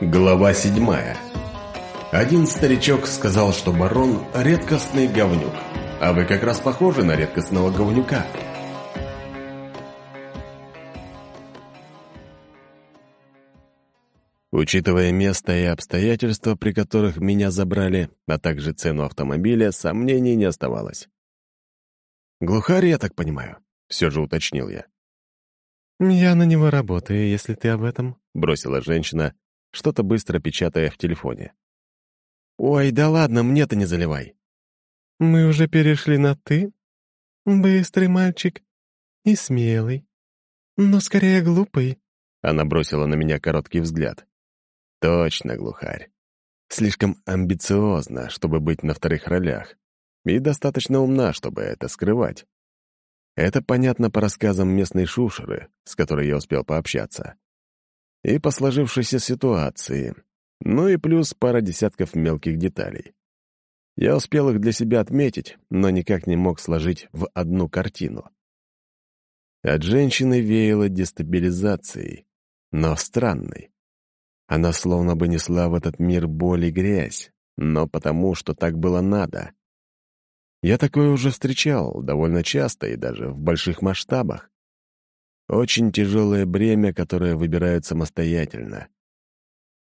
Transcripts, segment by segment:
Глава седьмая. Один старичок сказал, что барон – редкостный говнюк, а вы как раз похожи на редкостного говнюка. Учитывая место и обстоятельства, при которых меня забрали, а также цену автомобиля, сомнений не оставалось. «Глухарь, я так понимаю», — все же уточнил я. «Я на него работаю, если ты об этом», — бросила женщина, что-то быстро печатая в телефоне. «Ой, да ладно, мне-то не заливай». «Мы уже перешли на «ты»? Быстрый мальчик и смелый, но скорее глупый». Она бросила на меня короткий взгляд. «Точно, глухарь. Слишком амбициозна, чтобы быть на вторых ролях, и достаточно умна, чтобы это скрывать. Это понятно по рассказам местной шушеры, с которой я успел пообщаться и по сложившейся ситуации, ну и плюс пара десятков мелких деталей. Я успел их для себя отметить, но никак не мог сложить в одну картину. От женщины веяло дестабилизацией, но странной. Она словно бы несла в этот мир боль и грязь, но потому, что так было надо. Я такое уже встречал довольно часто и даже в больших масштабах. Очень тяжелое бремя, которое выбирают самостоятельно.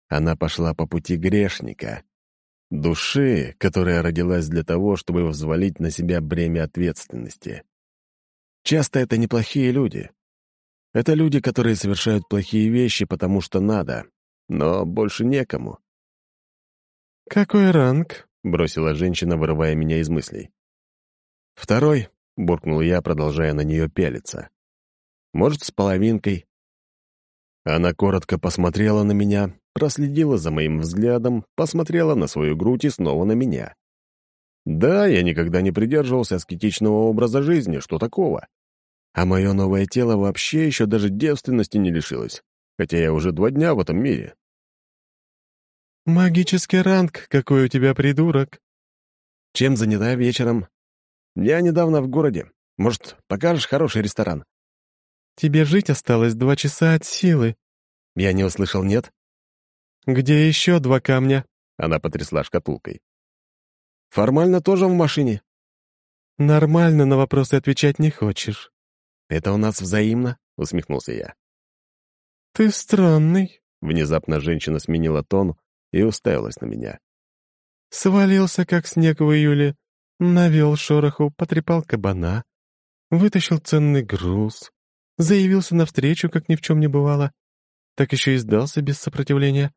Она пошла по пути грешника, души, которая родилась для того, чтобы взвалить на себя бремя ответственности. Часто это неплохие люди. Это люди, которые совершают плохие вещи, потому что надо, но больше некому. «Какой ранг?» — бросила женщина, вырывая меня из мыслей. «Второй», — буркнул я, продолжая на нее пялиться может, с половинкой. Она коротко посмотрела на меня, проследила за моим взглядом, посмотрела на свою грудь и снова на меня. Да, я никогда не придерживался аскетичного образа жизни, что такого? А мое новое тело вообще еще даже девственности не лишилось, хотя я уже два дня в этом мире. «Магический ранг, какой у тебя придурок!» «Чем занята вечером?» «Я недавно в городе. Может, покажешь хороший ресторан?» Тебе жить осталось два часа от силы». Я не услышал «нет». «Где еще два камня?» Она потрясла шкатулкой. «Формально тоже в машине». «Нормально на вопросы отвечать не хочешь». «Это у нас взаимно?» — усмехнулся я. «Ты странный». Внезапно женщина сменила тон и уставилась на меня. «Свалился, как снег в июле, навел шороху, потрепал кабана, вытащил ценный груз, Заявился навстречу, как ни в чем не бывало. Так еще и сдался без сопротивления.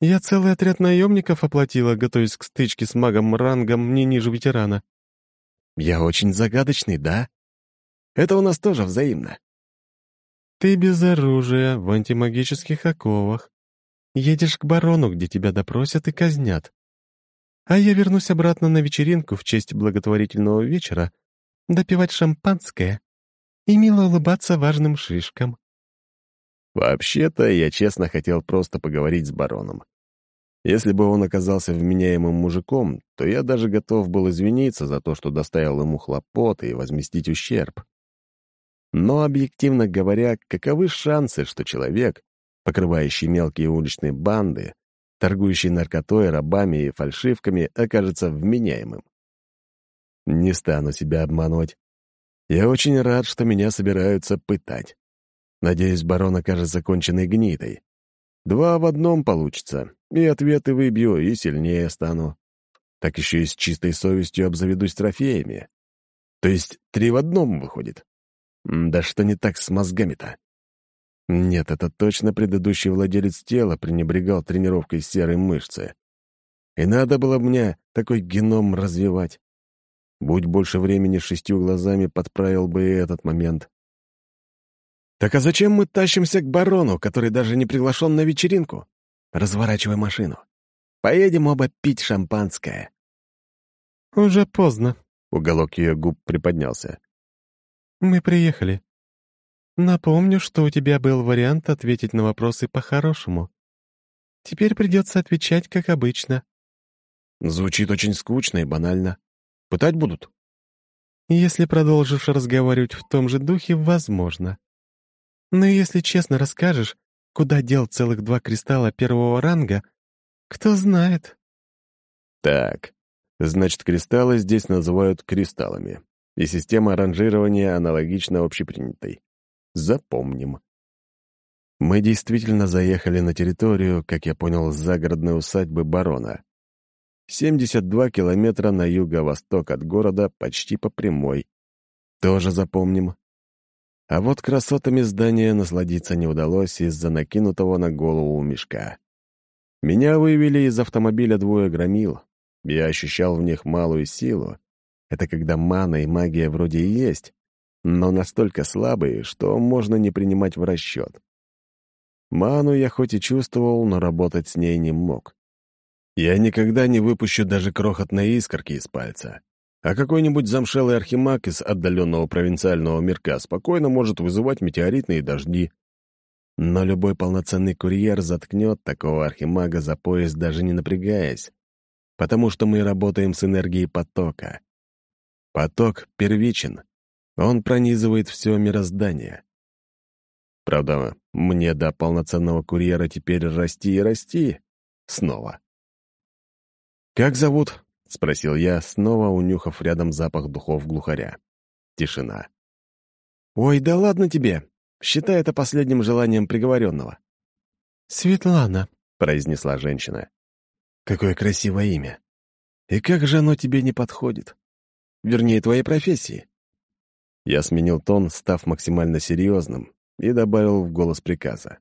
Я целый отряд наемников оплатила, готовясь к стычке с магом рангом не ниже ветерана. Я очень загадочный, да? Это у нас тоже взаимно. Ты без оружия, в антимагических оковах. Едешь к барону, где тебя допросят и казнят. А я вернусь обратно на вечеринку в честь благотворительного вечера допивать шампанское и мило улыбаться важным шишкам. Вообще-то, я честно хотел просто поговорить с бароном. Если бы он оказался вменяемым мужиком, то я даже готов был извиниться за то, что доставил ему хлопоты и возместить ущерб. Но, объективно говоря, каковы шансы, что человек, покрывающий мелкие уличные банды, торгующий наркотой, рабами и фальшивками, окажется вменяемым? Не стану себя обманывать. Я очень рад, что меня собираются пытать. Надеюсь, барон окажется конченной гнидой. Два в одном получится, и ответы выбью, и сильнее стану. Так еще и с чистой совестью обзаведусь трофеями. То есть три в одном выходит. Да что не так с мозгами-то? Нет, это точно предыдущий владелец тела пренебрегал тренировкой серой мышцы. И надо было мне такой геном развивать. Будь больше времени шестью глазами, подправил бы и этот момент. «Так а зачем мы тащимся к барону, который даже не приглашен на вечеринку? Разворачивай машину. Поедем оба пить шампанское». «Уже поздно», — уголок ее губ приподнялся. «Мы приехали. Напомню, что у тебя был вариант ответить на вопросы по-хорошему. Теперь придется отвечать, как обычно». Звучит очень скучно и банально. Пытать будут? Если продолжишь разговаривать в том же духе, возможно. Но если честно расскажешь, Куда дел целых два кристалла первого ранга, кто знает. Так, значит, кристаллы здесь называют кристаллами, и система ранжирования аналогична общепринятой. Запомним. Мы действительно заехали на территорию, как я понял, загородной усадьбы барона. 72 километра на юго-восток от города, почти по прямой. Тоже запомним. А вот красотами здания насладиться не удалось из-за накинутого на голову мешка. Меня вывели из автомобиля двое громил. Я ощущал в них малую силу. Это когда мана и магия вроде и есть, но настолько слабые, что можно не принимать в расчет. Ману я хоть и чувствовал, но работать с ней не мог. Я никогда не выпущу даже крохотной искорки из пальца а какой-нибудь замшелый архимаг из отдаленного провинциального мирка спокойно может вызывать метеоритные дожди. Но любой полноценный курьер заткнет такого архимага за пояс, даже не напрягаясь, потому что мы работаем с энергией потока. Поток первичен, он пронизывает все мироздание. Правда, мне до полноценного курьера теперь расти и расти снова. «Как зовут?» — спросил я, снова унюхав рядом запах духов глухаря. Тишина. «Ой, да ладно тебе! Считай это последним желанием приговоренного». «Светлана», — произнесла женщина. «Какое красивое имя! И как же оно тебе не подходит? Вернее, твоей профессии?» Я сменил тон, став максимально серьезным, и добавил в голос приказа.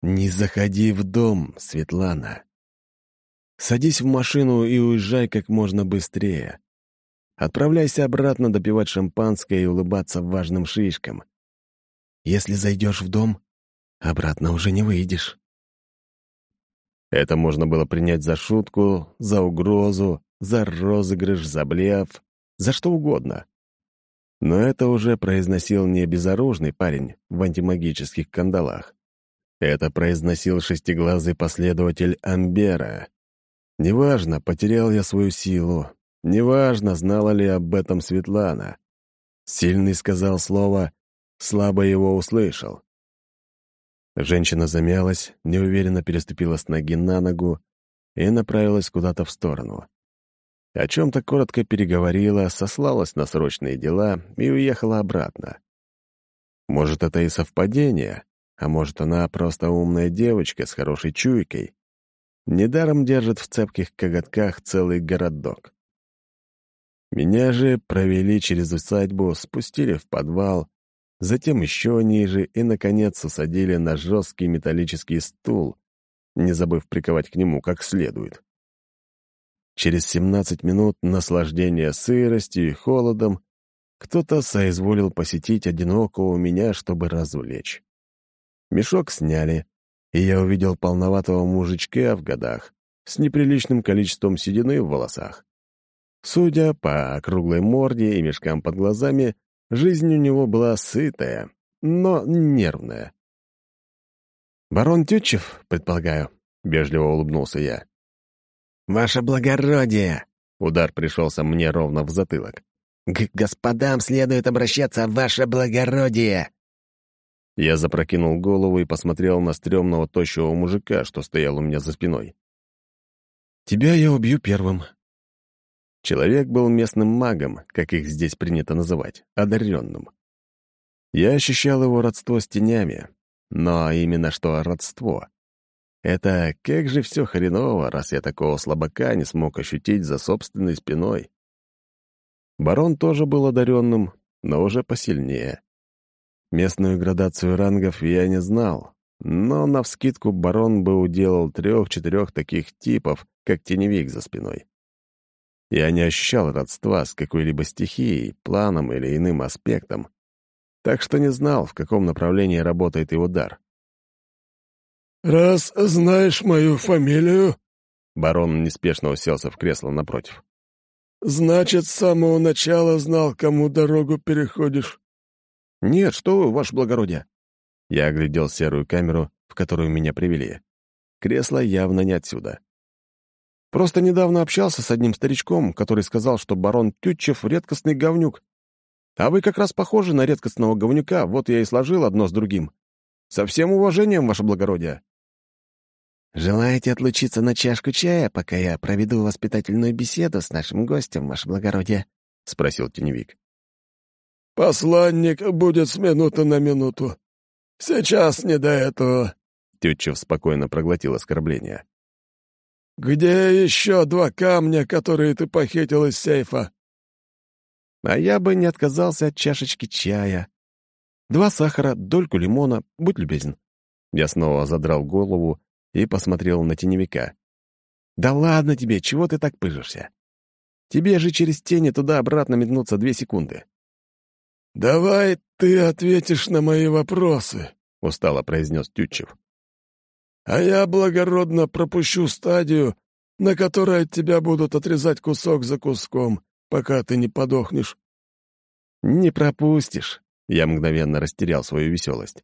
«Не заходи в дом, Светлана. Садись в машину и уезжай как можно быстрее. Отправляйся обратно допивать шампанское и улыбаться важным шишкам. Если зайдешь в дом, обратно уже не выйдешь. Это можно было принять за шутку, за угрозу, за розыгрыш, за блеф, за что угодно. Но это уже произносил не безоружный парень в антимагических кандалах. Это произносил шестиглазый последователь Амбера. Неважно, потерял я свою силу, неважно, знала ли об этом Светлана. Сильный сказал слово, слабо его услышал. Женщина замялась, неуверенно переступила с ноги на ногу и направилась куда-то в сторону. О чем-то коротко переговорила, сослалась на срочные дела и уехала обратно. Может, это и совпадение, а может, она просто умная девочка с хорошей чуйкой. Недаром держит в цепких коготках целый городок. Меня же провели через усадьбу, спустили в подвал, затем еще ниже и, наконец, усадили на жесткий металлический стул, не забыв приковать к нему как следует. Через 17 минут наслаждения сыростью и холодом кто-то соизволил посетить одинокого меня, чтобы развлечь. Мешок сняли, и я увидел полноватого мужичка в годах с неприличным количеством седины в волосах. Судя по круглой морде и мешкам под глазами, жизнь у него была сытая, но нервная. «Барон Тютчев, предполагаю», — вежливо улыбнулся я. «Ваше благородие!» — удар пришелся мне ровно в затылок. «К господам следует обращаться, ваше благородие!» Я запрокинул голову и посмотрел на стрёмного тощего мужика, что стоял у меня за спиной. «Тебя я убью первым». Человек был местным магом, как их здесь принято называть, одаренным. Я ощущал его родство с тенями, но именно что родство. Это как же все хреново, раз я такого слабака не смог ощутить за собственной спиной. Барон тоже был одаренным, но уже посильнее. Местную градацию рангов я не знал, но навскидку барон бы уделал трех-четырех таких типов, как теневик за спиной. Я не ощущал родства с какой-либо стихией, планом или иным аспектом, так что не знал, в каком направлении работает его дар. «Раз знаешь мою фамилию...» Барон неспешно уселся в кресло напротив. «Значит, с самого начала знал, кому дорогу переходишь». «Нет, что вы, ваше благородие!» Я оглядел серую камеру, в которую меня привели. Кресло явно не отсюда. Просто недавно общался с одним старичком, который сказал, что барон Тютчев — редкостный говнюк. А вы как раз похожи на редкостного говнюка, вот я и сложил одно с другим. Со всем уважением, ваше благородие». «Желаете отлучиться на чашку чая, пока я проведу воспитательную беседу с нашим гостем, ваше благородие?» — спросил теневик. «Посланник будет с минуты на минуту. Сейчас не до этого», — Тютчев спокойно проглотил оскорбление. «Где еще два камня, которые ты похитил из сейфа?» А я бы не отказался от чашечки чая. Два сахара, дольку лимона, будь любезен. Я снова задрал голову и посмотрел на теневика. «Да ладно тебе, чего ты так пыжишься? Тебе же через тени туда-обратно метнуться две секунды». «Давай ты ответишь на мои вопросы», — устало произнес Тютчев. «А я благородно пропущу стадию, на которой от тебя будут отрезать кусок за куском, пока ты не подохнешь». «Не пропустишь», — я мгновенно растерял свою веселость.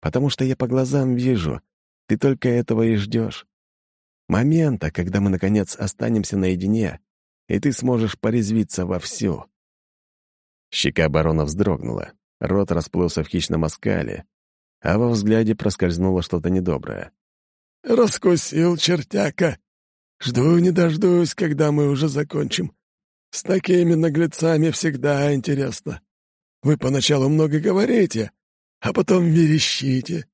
«Потому что я по глазам вижу, ты только этого и ждешь. Момента, когда мы, наконец, останемся наедине, и ты сможешь порезвиться вовсю». Щека барона вздрогнула, рот расплылся в хищном оскале, а во взгляде проскользнуло что-то недоброе. «Раскусил чертяка. Жду не дождусь, когда мы уже закончим. С такими наглецами всегда интересно. Вы поначалу много говорите, а потом верещите.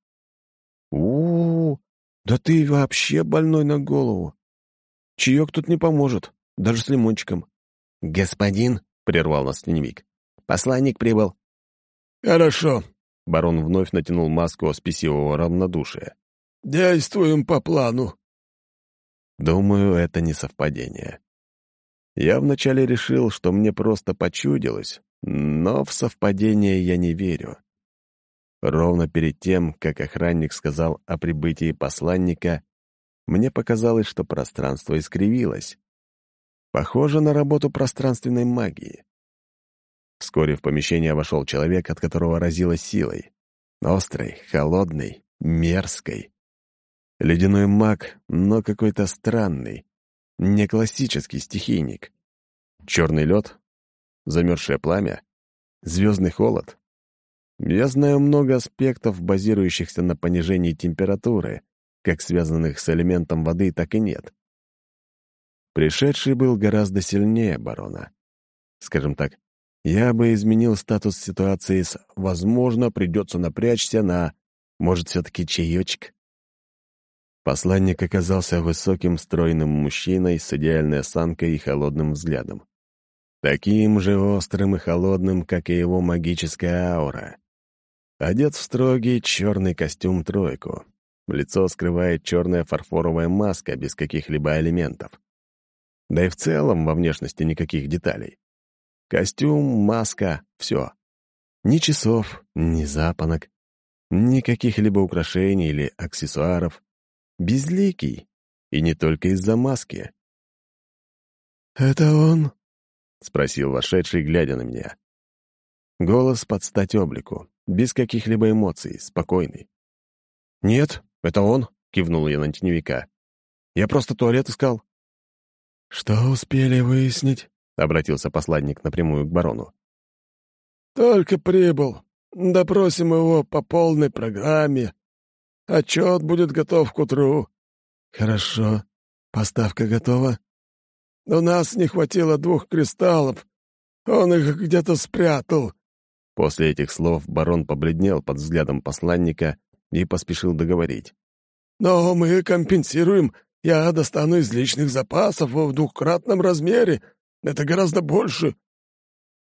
у, -у, да ты вообще больной на голову. Чаек тут не поможет, даже с лимончиком. «Господин», — прервал нас теневик, — «посланник прибыл». «Хорошо», — барон вновь натянул маску спесивого равнодушия. «Действуем по плану». Думаю, это не совпадение. Я вначале решил, что мне просто почудилось, но в совпадение я не верю. Ровно перед тем, как охранник сказал о прибытии посланника, мне показалось, что пространство искривилось. Похоже на работу пространственной магии. Вскоре в помещение вошел человек, от которого разило силой. Острой, холодной, мерзкой. Ледяной маг, но какой-то странный, не классический стихийник. Черный лед, замерзшее пламя, звездный холод. Я знаю много аспектов, базирующихся на понижении температуры, как связанных с элементом воды, так и нет. Пришедший был гораздо сильнее барона. Скажем так, я бы изменил статус ситуации с «возможно, придется напрячься» на «может, все-таки чаечек». Посланник оказался высоким, стройным мужчиной с идеальной осанкой и холодным взглядом. Таким же острым и холодным, как и его магическая аура. Одет в строгий черный костюм-тройку. Лицо скрывает черная фарфоровая маска без каких-либо элементов. Да и в целом во внешности никаких деталей. Костюм, маска — все. Ни часов, ни запонок, ни каких-либо украшений или аксессуаров. Безликий. И не только из-за маски. «Это он?» — спросил вошедший, глядя на меня. Голос под стать облику, без каких-либо эмоций, спокойный. «Нет, это он», — кивнул я на теневика. «Я просто туалет искал». «Что успели выяснить?» — обратился посланник напрямую к барону. «Только прибыл. Допросим его по полной программе. Отчет будет готов к утру». «Хорошо. Поставка готова?» «У нас не хватило двух кристаллов. Он их где-то спрятал». После этих слов барон побледнел под взглядом посланника и поспешил договорить. «Но мы компенсируем. Я достану из личных запасов в двухкратном размере. Это гораздо больше».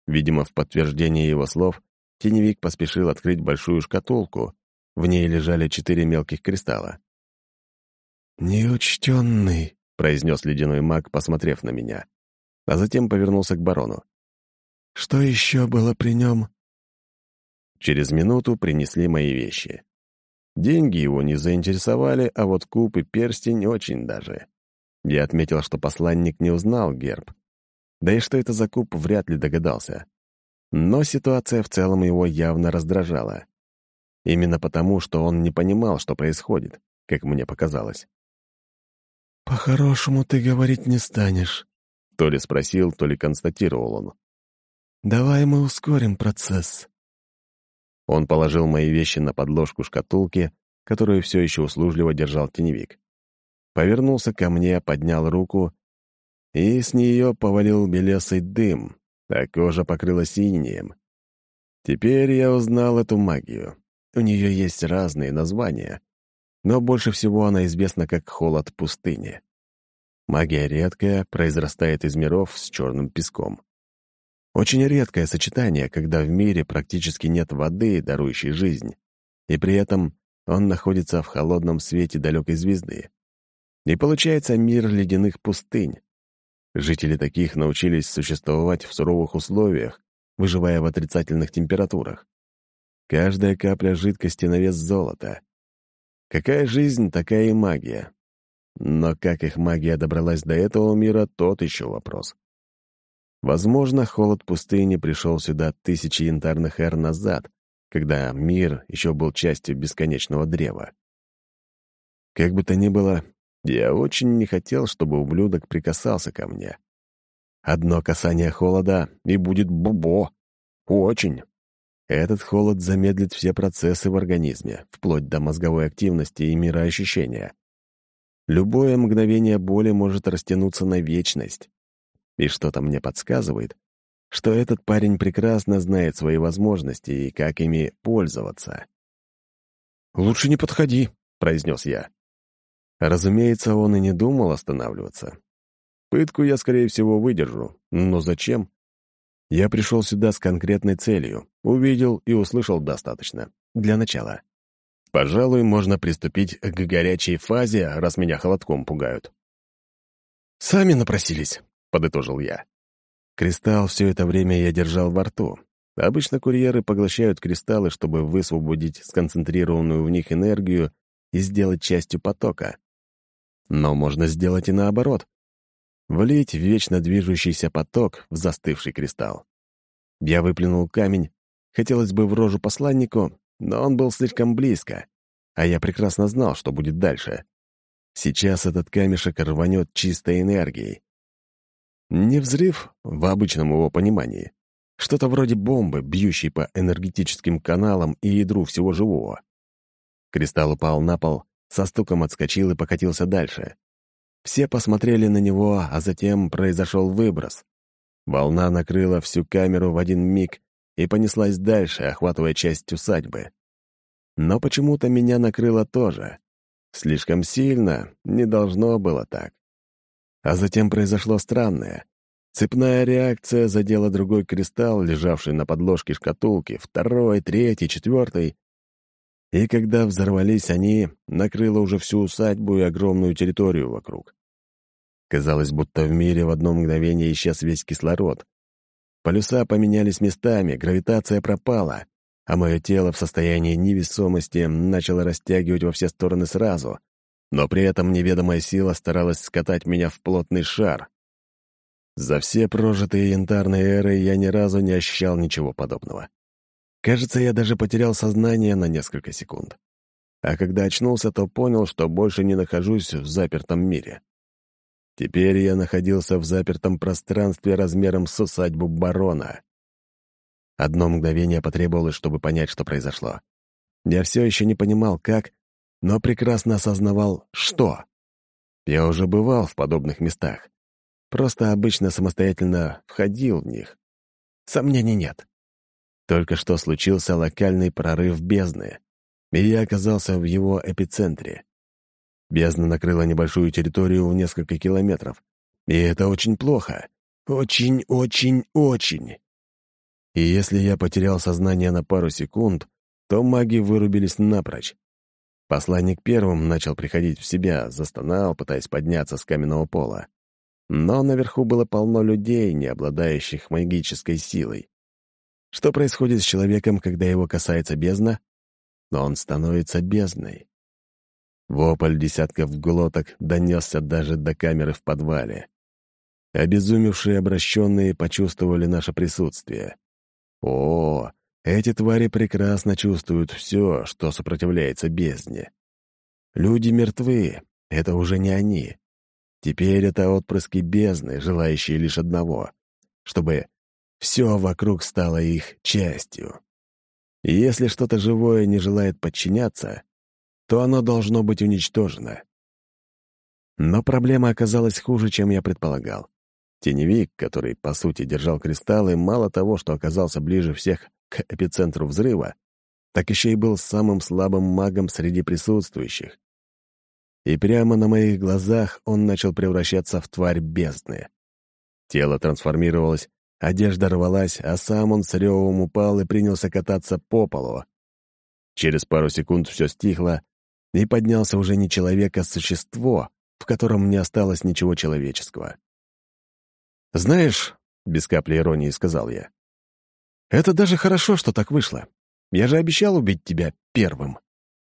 Видимо, в подтверждение его слов, теневик поспешил открыть большую шкатулку, в ней лежали четыре мелких кристалла. «Неучтенный», — произнес ледяной маг, посмотрев на меня, а затем повернулся к барону. «Что еще было при нем?» Через минуту принесли мои вещи. Деньги его не заинтересовали, а вот куб и перстень очень даже. Я отметил, что посланник не узнал герб. Да и что это за куб, вряд ли догадался. Но ситуация в целом его явно раздражала. Именно потому, что он не понимал, что происходит, как мне показалось. «По-хорошему ты говорить не станешь», — то ли спросил, то ли констатировал он. «Давай мы ускорим процесс. Он положил мои вещи на подложку шкатулки, которую все еще услужливо держал теневик. Повернулся ко мне, поднял руку, и с нее повалил белесый дым, а кожа покрылась синим. Теперь я узнал эту магию. У нее есть разные названия, но больше всего она известна как холод пустыни. Магия редкая, произрастает из миров с черным песком. Очень редкое сочетание, когда в мире практически нет воды, дарующей жизнь, и при этом он находится в холодном свете далекой звезды. И получается мир ледяных пустынь. Жители таких научились существовать в суровых условиях, выживая в отрицательных температурах. Каждая капля жидкости на вес золота. Какая жизнь, такая и магия. Но как их магия добралась до этого мира, тот еще вопрос. Возможно, холод пустыни пришел сюда тысячи янтарных эр назад, когда мир еще был частью бесконечного древа. Как бы то ни было, я очень не хотел, чтобы ублюдок прикасался ко мне. Одно касание холода, и будет бубо. Очень. Этот холод замедлит все процессы в организме, вплоть до мозговой активности и мироощущения. Любое мгновение боли может растянуться на вечность. И что-то мне подсказывает, что этот парень прекрасно знает свои возможности и как ими пользоваться. «Лучше не подходи», — произнес я. Разумеется, он и не думал останавливаться. Пытку я, скорее всего, выдержу. Но зачем? Я пришел сюда с конкретной целью, увидел и услышал достаточно. Для начала. Пожалуй, можно приступить к горячей фазе, раз меня холодком пугают. «Сами напросились», — подытожил я. Кристалл все это время я держал во рту. Обычно курьеры поглощают кристаллы, чтобы высвободить сконцентрированную в них энергию и сделать частью потока. Но можно сделать и наоборот влить вечно движущийся поток в застывший кристалл. Я выплюнул камень, хотелось бы в рожу посланнику, но он был слишком близко, а я прекрасно знал, что будет дальше. Сейчас этот камешек рванет чистой энергией. Не взрыв в обычном его понимании. Что-то вроде бомбы, бьющей по энергетическим каналам и ядру всего живого. Кристалл упал на пол, со стуком отскочил и покатился дальше. Все посмотрели на него, а затем произошел выброс. Волна накрыла всю камеру в один миг и понеслась дальше, охватывая часть усадьбы. Но почему-то меня накрыло тоже. Слишком сильно, не должно было так. А затем произошло странное. Цепная реакция задела другой кристалл, лежавший на подложке шкатулки, второй, третий, четвертый. И когда взорвались они, накрыло уже всю усадьбу и огромную территорию вокруг. Казалось, будто в мире в одно мгновение исчез весь кислород. Полюса поменялись местами, гравитация пропала, а мое тело в состоянии невесомости начало растягивать во все стороны сразу, но при этом неведомая сила старалась скатать меня в плотный шар. За все прожитые янтарные эры я ни разу не ощущал ничего подобного. Кажется, я даже потерял сознание на несколько секунд. А когда очнулся, то понял, что больше не нахожусь в запертом мире. Теперь я находился в запертом пространстве размером с усадьбу барона. Одно мгновение потребовалось, чтобы понять, что произошло. Я все еще не понимал, как, но прекрасно осознавал, что. Я уже бывал в подобных местах. Просто обычно самостоятельно входил в них. Сомнений нет. Только что случился локальный прорыв бездны, и я оказался в его эпицентре. Бездна накрыла небольшую территорию в несколько километров. И это очень плохо. Очень-очень-очень. И если я потерял сознание на пару секунд, то маги вырубились напрочь. Посланник первым начал приходить в себя, застонал, пытаясь подняться с каменного пола. Но наверху было полно людей, не обладающих магической силой. Что происходит с человеком, когда его касается бездна? Он становится бездной. Вопль десятков глоток донесся даже до камеры в подвале. Обезумевшие обращенные почувствовали наше присутствие. О, эти твари прекрасно чувствуют все, что сопротивляется бездне. Люди мертвы, это уже не они. Теперь это отпрыски бездны, желающие лишь одного — чтобы все вокруг стало их частью. И если что-то живое не желает подчиняться, то оно должно быть уничтожено. Но проблема оказалась хуже, чем я предполагал. Теневик, который, по сути, держал кристаллы, мало того, что оказался ближе всех к эпицентру взрыва, так еще и был самым слабым магом среди присутствующих. И прямо на моих глазах он начал превращаться в тварь бездны. Тело трансформировалось, одежда рвалась, а сам он с ревом упал и принялся кататься по полу. Через пару секунд все стихло, и поднялся уже не человек, а существо, в котором не осталось ничего человеческого. «Знаешь», — без капли иронии сказал я, — «это даже хорошо, что так вышло. Я же обещал убить тебя первым».